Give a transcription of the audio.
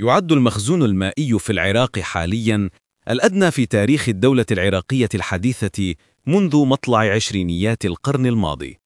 يعد المخزون المائي في العراق حالياً الأدنى في تاريخ الدولة العراقية الحديثة منذ مطلع عشرينيات القرن الماضي.